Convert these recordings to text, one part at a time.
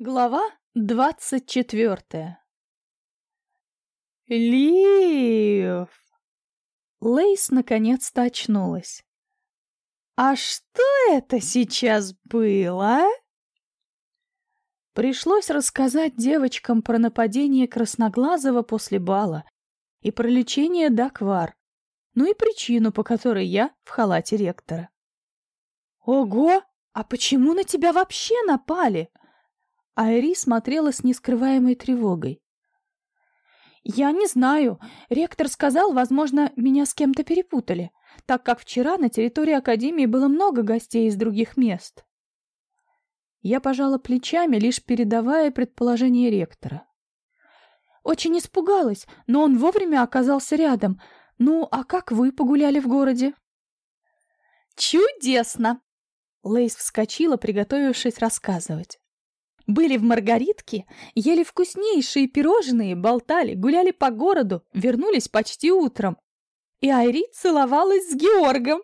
Глава двадцать четвертая Лив! Лейс наконец-то очнулась. «А что это сейчас было?» Пришлось рассказать девочкам про нападение Красноглазого после бала и про лечение Даквар, ну и причину, по которой я в халате ректора. «Ого! А почему на тебя вообще напали?» Айри смотрела с нескрываемой тревогой. «Я не знаю. Ректор сказал, возможно, меня с кем-то перепутали, так как вчера на территории Академии было много гостей из других мест». Я пожала плечами, лишь передавая предположение ректора. «Очень испугалась, но он вовремя оказался рядом. Ну, а как вы погуляли в городе?» «Чудесно!» Лейс вскочила, приготовившись рассказывать. Были в Маргаритке, ели вкуснейшие пирожные, болтали, гуляли по городу, вернулись почти утром. И Айри целовалась с Георгом.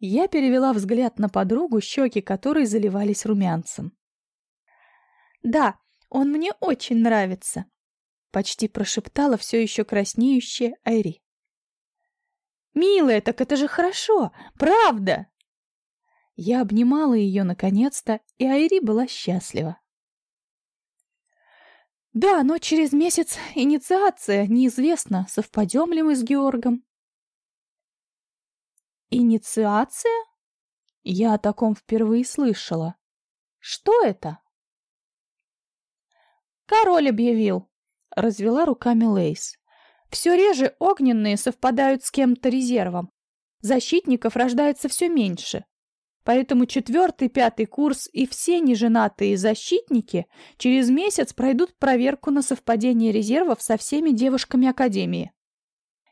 Я перевела взгляд на подругу, щеки которой заливались румянцем. «Да, он мне очень нравится», — почти прошептала все еще краснеющая Айри. «Милая, так это же хорошо, правда!» Я обнимала ее наконец-то, и Айри была счастлива. Да, но через месяц инициация, неизвестно, совпадем ли мы с Георгом. Инициация? Я о таком впервые слышала. Что это? Король объявил, развела руками Лейс. Все реже огненные совпадают с кем-то резервом. Защитников рождается все меньше. Поэтому четвертый, пятый курс и все неженатые защитники через месяц пройдут проверку на совпадение резервов со всеми девушками Академии.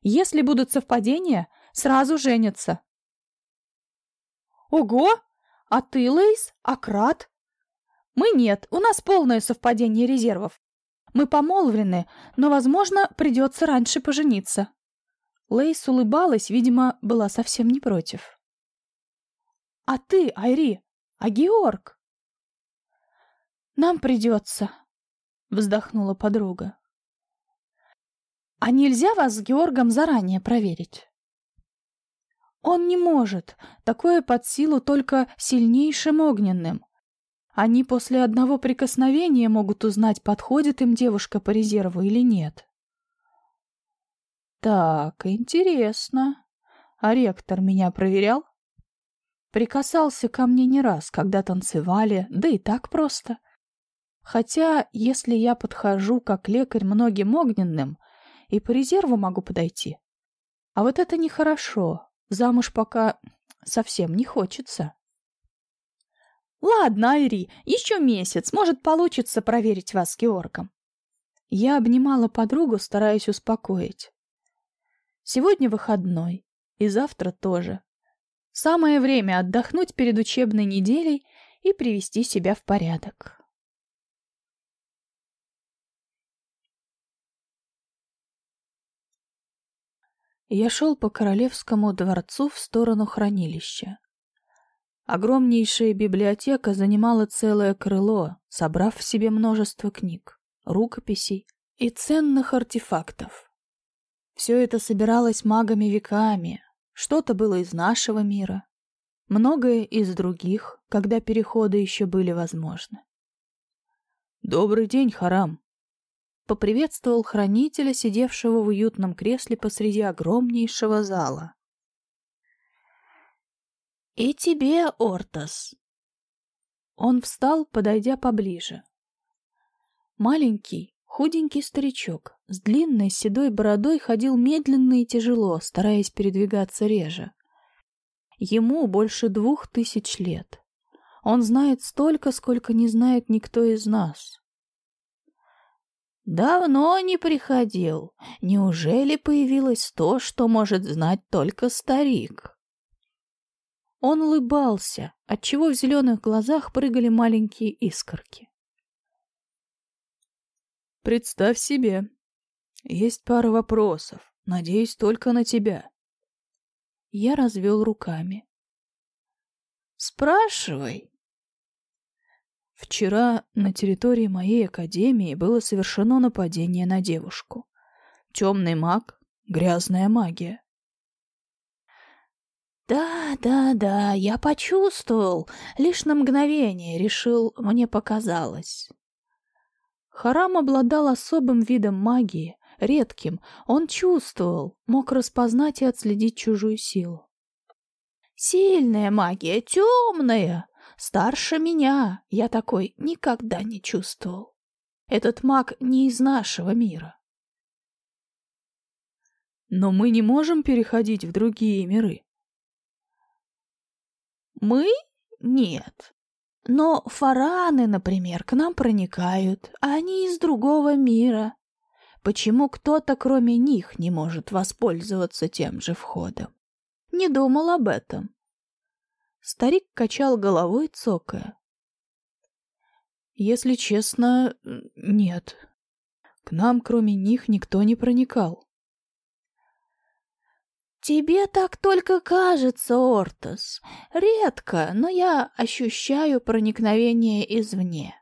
Если будут совпадения, сразу женятся. Ого! А ты, Лейс? А Крат? Мы нет, у нас полное совпадение резервов. Мы помолвлены, но, возможно, придется раньше пожениться. Лейс улыбалась, видимо, была совсем не против. А ты, Айри? А Георг? Нам придется, вздохнула подруга. А нельзя вас с Георгом заранее проверить? Он не может. Такое под силу только сильнейшим огненным. Они после одного прикосновения могут узнать, подходит им девушка по резерву или нет. Так, интересно. А ректор меня проверял? Прикасался ко мне не раз, когда танцевали, да и так просто. Хотя, если я подхожу как лекарь многим огненным, и по резерву могу подойти. А вот это нехорошо. Замуж пока совсем не хочется. Ладно, Айри, еще месяц, может, получится проверить вас с Георгом. Я обнимала подругу, стараясь успокоить. Сегодня выходной, и завтра тоже. Самое время отдохнуть перед учебной неделей и привести себя в порядок. Я шел по королевскому дворцу в сторону хранилища. Огромнейшая библиотека занимала целое крыло, собрав в себе множество книг, рукописей и ценных артефактов. Все это собиралось магами веками, что-то было из нашего мира, многое из других, когда переходы еще были возможны. «Добрый день, Харам!» Поприветствовал хранителя, сидевшего в уютном кресле посреди огромнейшего зала. «И тебе, Ортас!» Он встал, подойдя поближе. Маленький, Худенький старичок с длинной седой бородой ходил медленно и тяжело, стараясь передвигаться реже. Ему больше двух тысяч лет. Он знает столько, сколько не знает никто из нас. Давно не приходил. Неужели появилось то, что может знать только старик? Он улыбался, отчего в зеленых глазах прыгали маленькие искорки. Представь себе. Есть пара вопросов. Надеюсь только на тебя. Я развел руками. Спрашивай. Вчера на территории моей академии было совершено нападение на девушку. Темный маг, грязная магия. «Да, да, да, я почувствовал. Лишь на мгновение решил, мне показалось». Харам обладал особым видом магии, редким. Он чувствовал, мог распознать и отследить чужую силу. «Сильная магия, темная!» Старше меня я такой никогда не чувствовал. Этот маг не из нашего мира. Но мы не можем переходить в другие миры. Мы? Нет. Но фараны, например, к нам проникают, а они из другого мира. Почему кто-то, кроме них, не может воспользоваться тем же входом? Не думал об этом. Старик качал головой, цокая. Если честно, нет. К нам, кроме них, никто не проникал. Тебе так только кажется, Ортос. Редко, но я ощущаю проникновение извне.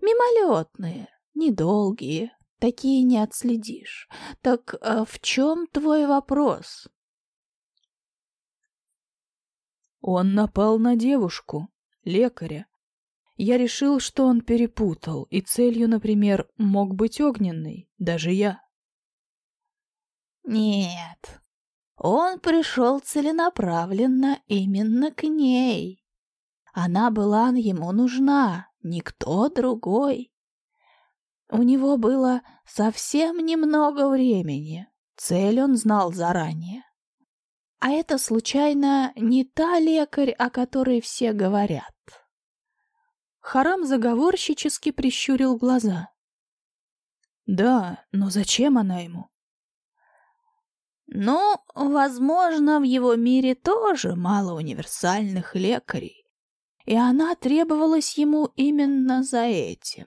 Мимолетные, недолгие, такие не отследишь. Так а в чем твой вопрос? Он напал на девушку, лекаря. Я решил, что он перепутал, и целью, например, мог быть огненный, даже я. Нет, он пришел целенаправленно именно к ней. Она была ему нужна, никто другой. У него было совсем немного времени, цель он знал заранее. А это, случайно, не та лекарь, о которой все говорят? Харам заговорщически прищурил глаза. Да, но зачем она ему? Ну, возможно, в его мире тоже мало универсальных лекарей, и она требовалась ему именно за этим.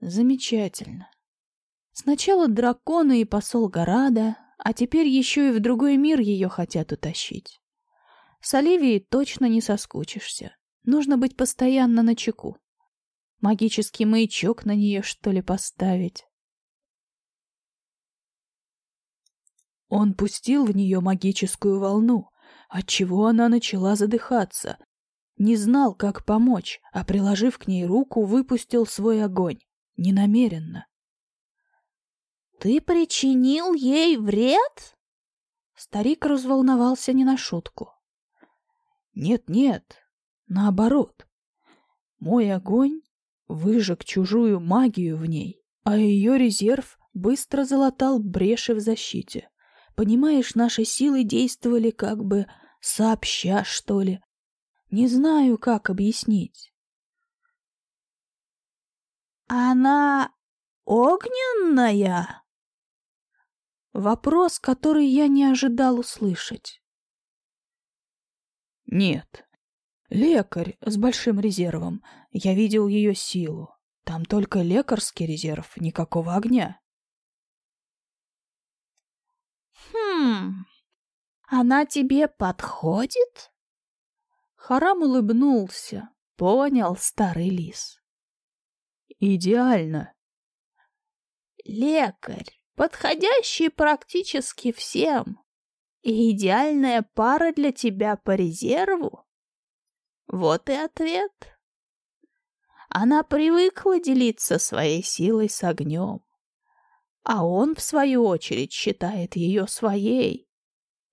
Замечательно. Сначала драконы и посол Горада, а теперь еще и в другой мир ее хотят утащить. С Оливией точно не соскучишься. Нужно быть постоянно на чеку. Магический маячок на нее, что ли, поставить? Он пустил в нее магическую волну, отчего она начала задыхаться. Не знал, как помочь, а, приложив к ней руку, выпустил свой огонь. Ненамеренно. «Ты причинил ей вред?» Старик разволновался не на шутку. «Нет-нет, наоборот. Мой огонь выжег чужую магию в ней, а ее резерв быстро залатал бреши в защите. Понимаешь, наши силы действовали как бы сообща, что ли. Не знаю, как объяснить». «Она огненная?» Вопрос, который я не ожидал услышать. Нет. Лекарь с большим резервом. Я видел ее силу. Там только лекарский резерв, никакого огня. Хм. Она тебе подходит? Харам улыбнулся. Понял старый лис. Идеально. Лекарь подходящий практически всем. И идеальная пара для тебя по резерву? Вот и ответ. Она привыкла делиться своей силой с огнем. А он, в свою очередь, считает ее своей.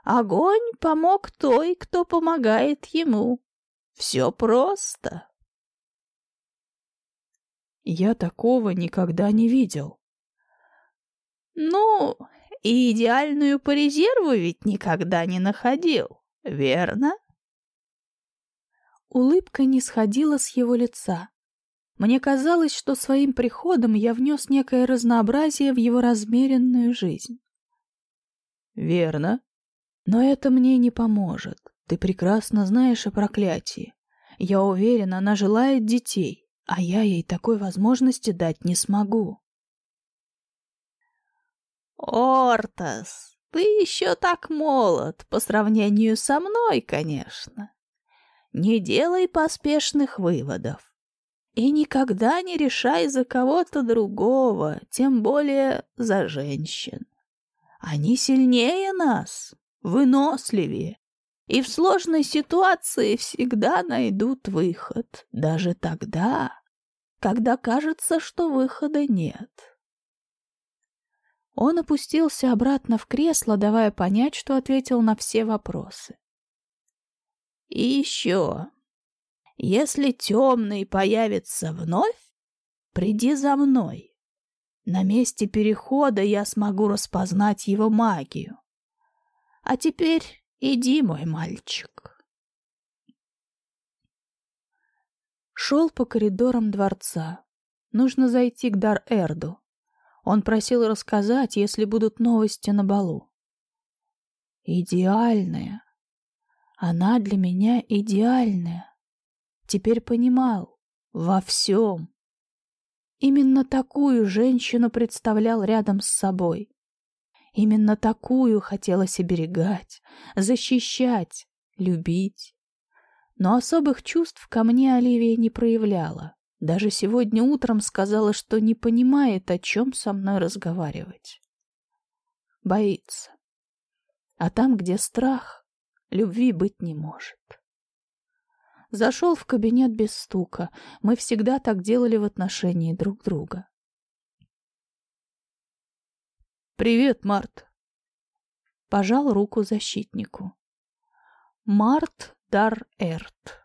Огонь помог той, кто помогает ему. Все просто. Я такого никогда не видел. Ну, и идеальную по резерву ведь никогда не находил, верно? Улыбка не сходила с его лица. Мне казалось, что своим приходом я внес некое разнообразие в его размеренную жизнь. Верно. Но это мне не поможет. Ты прекрасно знаешь о проклятии. Я уверена, она желает детей, а я ей такой возможности дать не смогу. Ортас, ты еще так молод, по сравнению со мной, конечно. Не делай поспешных выводов. И никогда не решай за кого-то другого, тем более за женщин. Они сильнее нас, выносливее, и в сложной ситуации всегда найдут выход, даже тогда, когда кажется, что выхода нет. Он опустился обратно в кресло, давая понять, что ответил на все вопросы. И еще, если темный появится вновь, приди за мной. На месте перехода я смогу распознать его магию. А теперь иди, мой мальчик. Шел по коридорам дворца. Нужно зайти к Дар-Эрду. Он просил рассказать, если будут новости на балу. Идеальная. Она для меня идеальная. Теперь понимал. Во всем. Именно такую женщину представлял рядом с собой. Именно такую хотелось оберегать, защищать, любить. Но особых чувств ко мне Оливия не проявляла. Даже сегодня утром сказала, что не понимает, о чем со мной разговаривать. Боится. А там, где страх, любви быть не может. Зашел в кабинет без стука. Мы всегда так делали в отношении друг друга. «Привет, Март!» Пожал руку защитнику. Март Дар-Эрт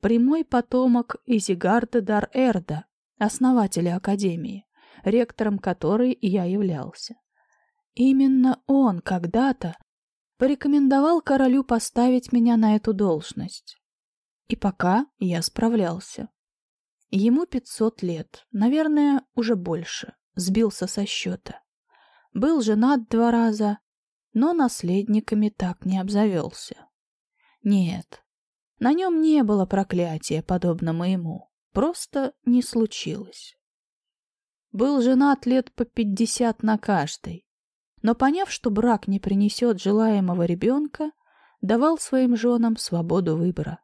прямой потомок Изигарда Дар-Эрда, основателя Академии, ректором которой я являлся. Именно он когда-то порекомендовал королю поставить меня на эту должность. И пока я справлялся. Ему пятьсот лет, наверное, уже больше, сбился со счета. Был женат два раза, но наследниками так не обзавелся. Нет, на нем не было проклятия, подобно моему. Просто не случилось. Был женат лет по пятьдесят на каждой. Но поняв, что брак не принесет желаемого ребенка, давал своим женам свободу выбора.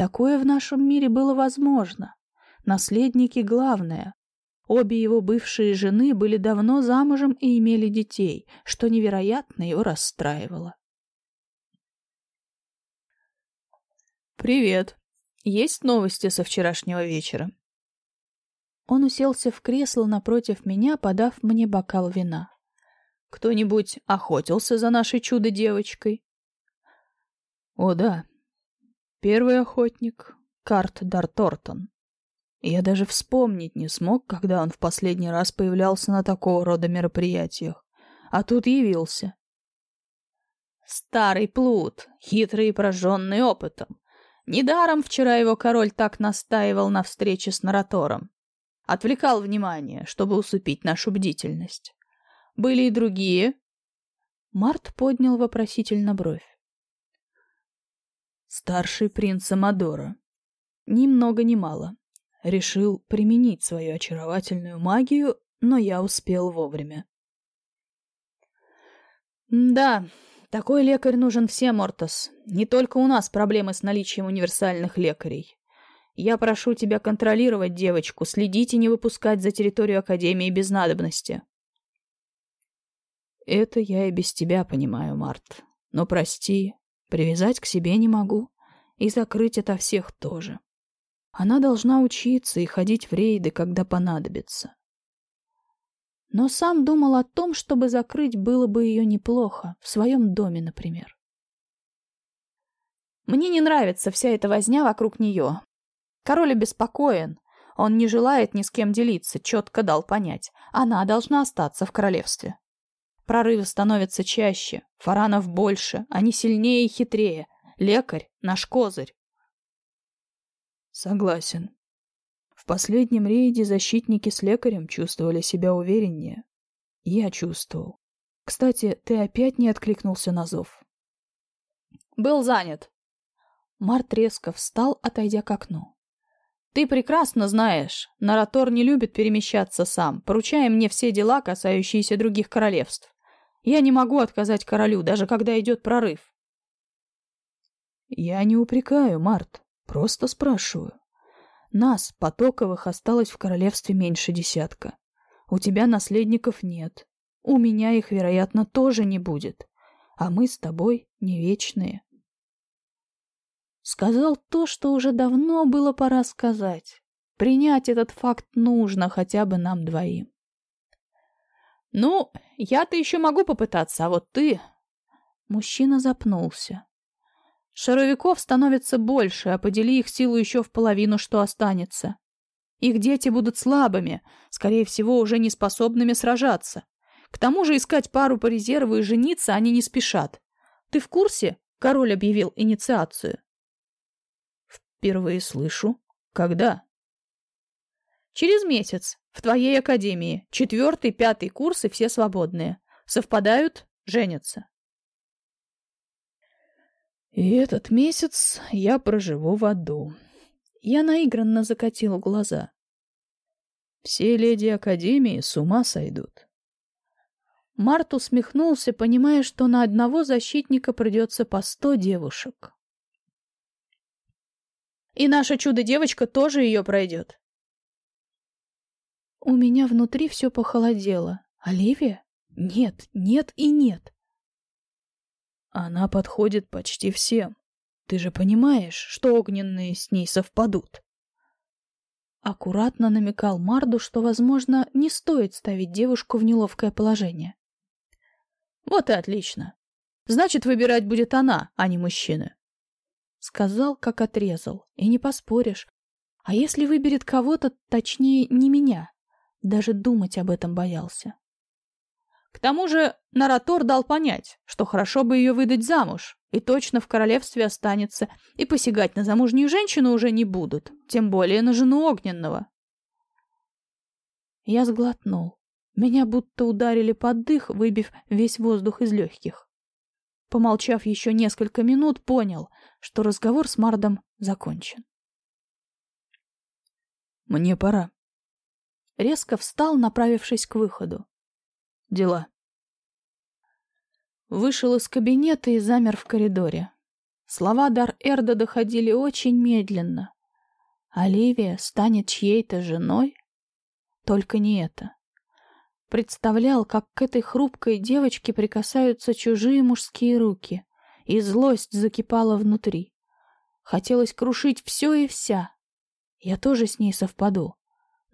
Такое в нашем мире было возможно. Наследники — главное. Обе его бывшие жены были давно замужем и имели детей, что невероятно его расстраивало. «Привет. Есть новости со вчерашнего вечера?» Он уселся в кресло напротив меня, подав мне бокал вина. «Кто-нибудь охотился за нашей чудо-девочкой?» «О, да. Первый охотник — Карт Дартортон. Я даже вспомнить не смог, когда он в последний раз появлялся на такого рода мероприятиях. А тут явился. Старый плут, хитрый и прожженный опытом. Недаром вчера его король так настаивал на встрече с Наратором. Отвлекал внимание, чтобы усыпить нашу бдительность. Были и другие. Март поднял вопросительно бровь. Старший принц Амадора. Ни много ни мало. Решил применить свою очаровательную магию, но я успел вовремя. Да, такой лекарь нужен всем, Ортос. Не только у нас проблемы с наличием универсальных лекарей. Я прошу тебя контролировать девочку, следить и не выпускать за территорию Академии без надобности. Это я и без тебя понимаю, Март. Но прости, привязать к себе не могу. И закрыть ото всех тоже. Она должна учиться и ходить в рейды, когда понадобится но сам думал о том, чтобы закрыть было бы ее неплохо, в своем доме, например. Мне не нравится вся эта возня вокруг нее. Король обеспокоен, он не желает ни с кем делиться, четко дал понять. Она должна остаться в королевстве. Прорывы становятся чаще, фаранов больше, они сильнее и хитрее. Лекарь — наш козырь. Согласен. В последнем рейде защитники с лекарем чувствовали себя увереннее. Я чувствовал. Кстати, ты опять не откликнулся на зов. Был занят. Март резко встал, отойдя к окну. Ты прекрасно знаешь, Наратор не любит перемещаться сам, поручая мне все дела, касающиеся других королевств. Я не могу отказать королю, даже когда идет прорыв. Я не упрекаю, Март. Просто спрашиваю. Нас, Потоковых, осталось в королевстве меньше десятка. У тебя наследников нет. У меня их, вероятно, тоже не будет. А мы с тобой не вечные. Сказал то, что уже давно было пора сказать. Принять этот факт нужно хотя бы нам двоим. «Ну, я-то еще могу попытаться, а вот ты...» Мужчина запнулся. «Шаровиков становится больше, а подели их силу еще в половину, что останется. Их дети будут слабыми, скорее всего, уже не способными сражаться. К тому же искать пару по резерву и жениться они не спешат. Ты в курсе? Король объявил инициацию. Впервые слышу. Когда? Через месяц. В твоей академии. Четвертый, пятый курсы все свободные. Совпадают — женятся. И этот месяц я проживу в аду. Я наигранно закатил глаза. Все леди Академии с ума сойдут. Март усмехнулся, понимая, что на одного защитника придется по сто девушек. И наша чудо-девочка тоже ее пройдет. У меня внутри все похолодело. Оливия? Нет, нет и нет. Она подходит почти всем. Ты же понимаешь, что огненные с ней совпадут. Аккуратно намекал Марду, что, возможно, не стоит ставить девушку в неловкое положение. Вот и отлично. Значит, выбирать будет она, а не мужчина. Сказал, как отрезал. И не поспоришь. А если выберет кого-то, точнее, не меня? Даже думать об этом боялся. К тому же Наратор дал понять, что хорошо бы ее выдать замуж, и точно в королевстве останется, и посягать на замужнюю женщину уже не будут, тем более на жену Огненного. Я сглотнул. Меня будто ударили под дых, выбив весь воздух из легких. Помолчав еще несколько минут, понял, что разговор с Мардом закончен. «Мне пора», резко встал, направившись к выходу. Дела. Вышел из кабинета и замер в коридоре. Слова Дар Эрда доходили очень медленно. Оливия станет чьей-то женой? Только не это. Представлял, как к этой хрупкой девочке прикасаются чужие мужские руки, и злость закипала внутри. Хотелось крушить все и вся. Я тоже с ней совпаду.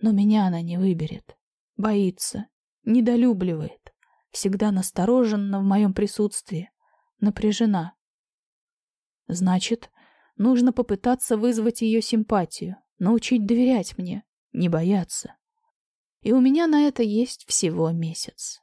Но меня она не выберет. Боится, недолюбливает, всегда настороженно в моем присутствии, напряжена. Значит, нужно попытаться вызвать ее симпатию, научить доверять мне, не бояться. И у меня на это есть всего месяц.